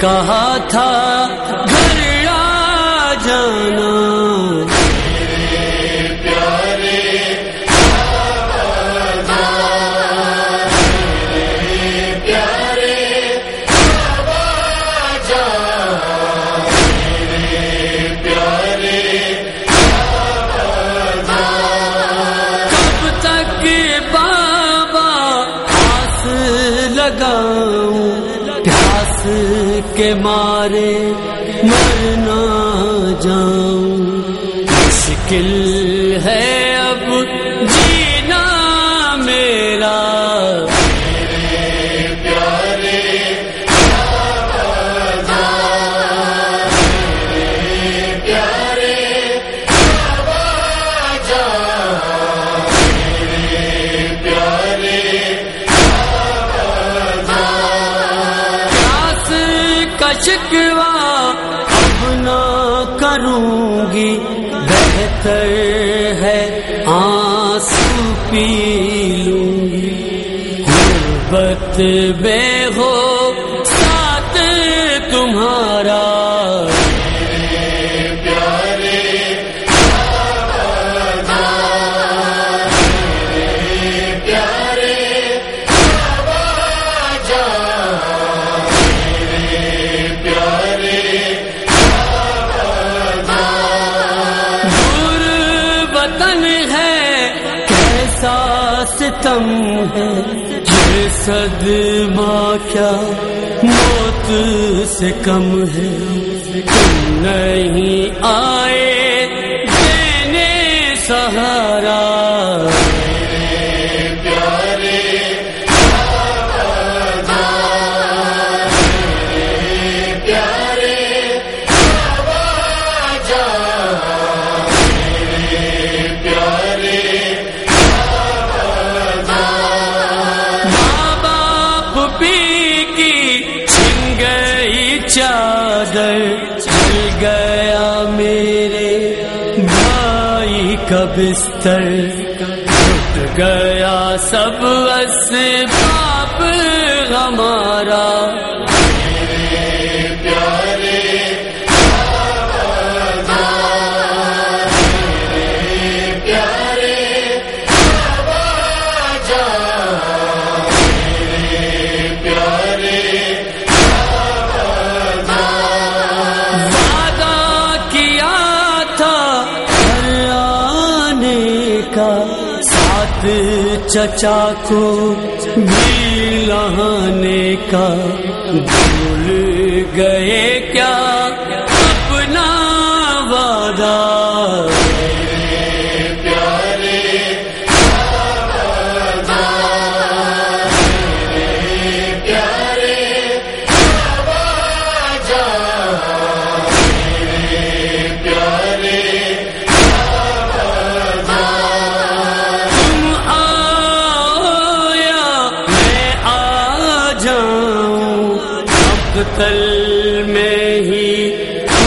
کہا تھا گھر آ جانا۔ کے مارے مرنا جاؤں. مشکل ہے شکوا اب نہ کروں گی بہتر ہے آنسو پی لوں گی غربت بے ہو ساتھ تمہارا ستم ہے۔ یہ صدمہ کیا موت سے کم ہے۔ تم نہیں آئے کا بستر ٹوٹ گیا سب اسباب ہمارا۔ چچا کو بھی لہانے کا بھول گئے کیا؟ تل میں ہی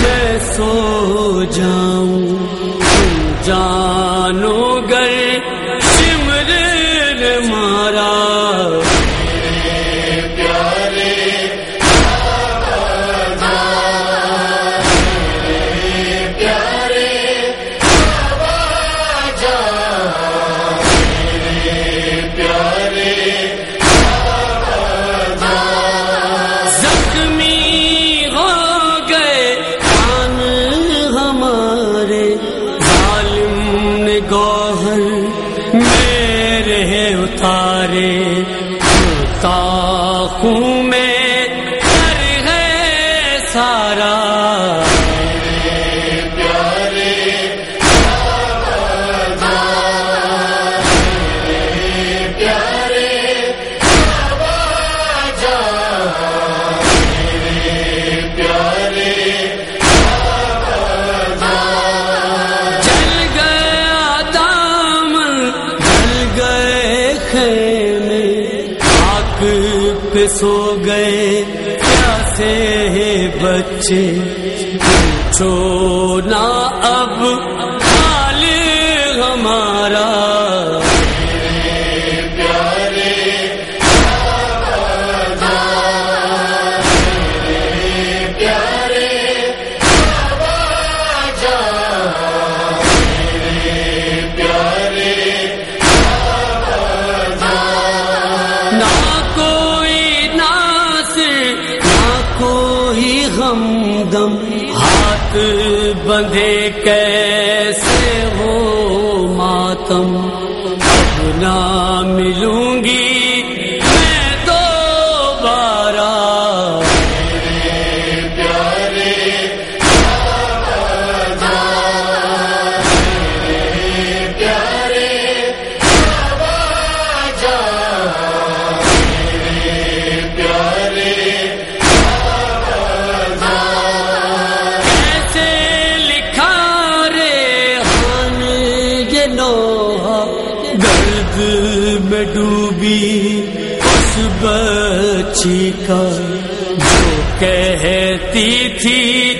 میں سو جاؤں جاؤں میرے اتارے خون میں سو گئے پیاسے بچے؟ چھونا اب حال ہمارا۔ ہاتھ بندھے کیسے ہو ماتم؟ نہ ملوں گی اس کا جو کہتی تھی